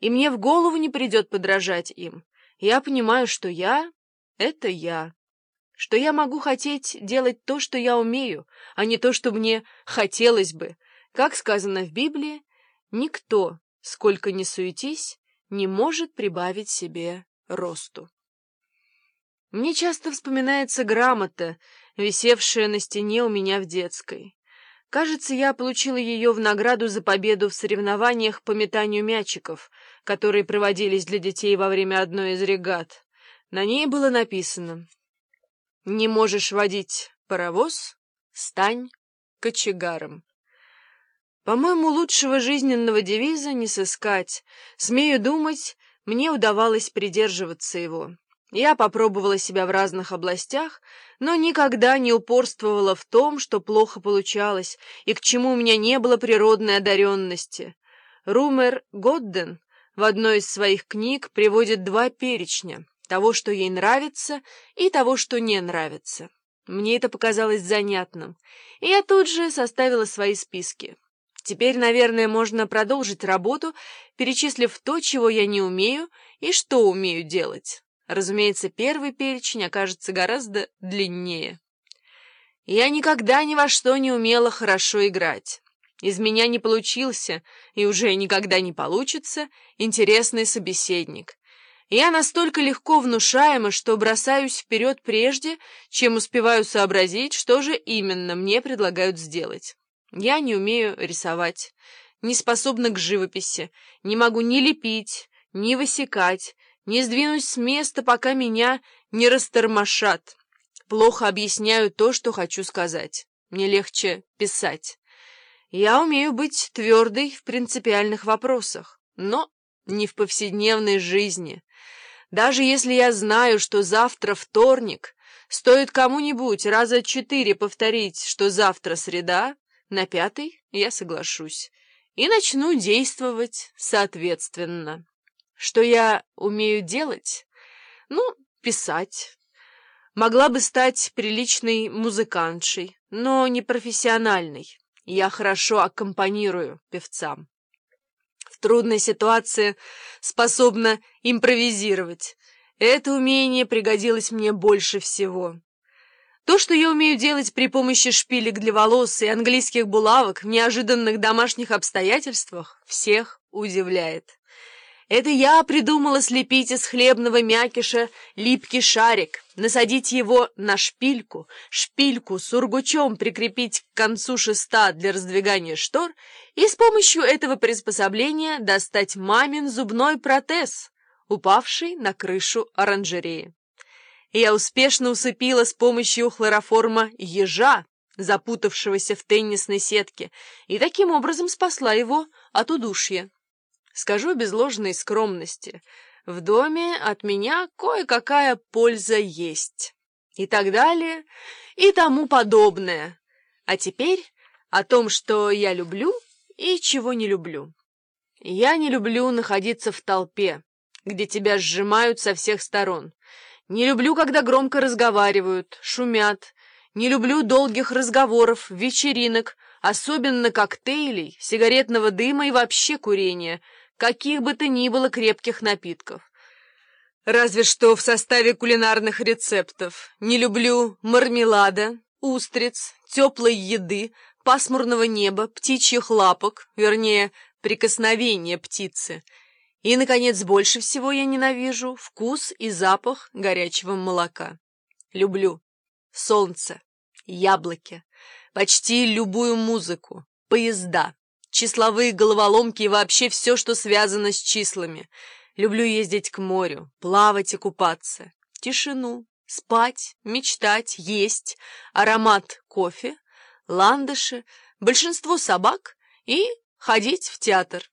и мне в голову не придет подражать им. Я понимаю, что я — это я, что я могу хотеть делать то, что я умею, а не то, что мне хотелось бы. Как сказано в Библии, никто, сколько ни суетись, не может прибавить себе росту. Мне часто вспоминается грамота, висевшая на стене у меня в детской. Кажется, я получила ее в награду за победу в соревнованиях по метанию мячиков, которые проводились для детей во время одной из регат. На ней было написано «Не можешь водить паровоз? Стань кочегаром». По-моему, лучшего жизненного девиза не сыскать. Смею думать, мне удавалось придерживаться его. Я попробовала себя в разных областях, но никогда не упорствовала в том, что плохо получалось и к чему у меня не было природной одаренности. Румер Годден в одной из своих книг приводит два перечня того, что ей нравится, и того, что не нравится. Мне это показалось занятным, и я тут же составила свои списки. Теперь, наверное, можно продолжить работу, перечислив то, чего я не умею и что умею делать. Разумеется, первый перечень окажется гораздо длиннее. Я никогда ни во что не умела хорошо играть. Из меня не получился, и уже никогда не получится, интересный собеседник. Я настолько легко внушаема, что бросаюсь вперед прежде, чем успеваю сообразить, что же именно мне предлагают сделать. Я не умею рисовать, не способна к живописи, не могу ни лепить, ни высекать, не сдвинусь с места, пока меня не растормошат. Плохо объясняю то, что хочу сказать. Мне легче писать. Я умею быть твердой в принципиальных вопросах, но не в повседневной жизни. Даже если я знаю, что завтра вторник, стоит кому-нибудь раза четыре повторить, что завтра среда, на пятый я соглашусь и начну действовать соответственно. Что я умею делать? Ну, писать. Могла бы стать приличной музыкантшей, но не профессиональной. Я хорошо аккомпанирую певцам. В трудной ситуации способна импровизировать. Это умение пригодилось мне больше всего. То, что я умею делать при помощи шпилек для волос и английских булавок в неожиданных домашних обстоятельствах, всех удивляет. Это я придумала слепить из хлебного мякиша липкий шарик, насадить его на шпильку, шпильку с ургучом прикрепить к концу шеста для раздвигания штор и с помощью этого приспособления достать мамин зубной протез, упавший на крышу оранжереи. Я успешно усыпила с помощью хлороформа ежа, запутавшегося в теннисной сетке, и таким образом спасла его от удушья. Скажу без ложной скромности. В доме от меня кое-какая польза есть. И так далее, и тому подобное. А теперь о том, что я люблю и чего не люблю. Я не люблю находиться в толпе, где тебя сжимают со всех сторон. Не люблю, когда громко разговаривают, шумят. Не люблю долгих разговоров, вечеринок, особенно коктейлей, сигаретного дыма и вообще курения — каких бы то ни было крепких напитков. Разве что в составе кулинарных рецептов. Не люблю мармелада, устриц, теплой еды, пасмурного неба, птичьих лапок, вернее, прикосновения птицы. И, наконец, больше всего я ненавижу вкус и запах горячего молока. Люблю солнце, яблоки, почти любую музыку, поезда, числовые головоломки и вообще все, что связано с числами. Люблю ездить к морю, плавать и купаться. Тишину, спать, мечтать, есть, аромат кофе, ландыши, большинство собак и ходить в театр.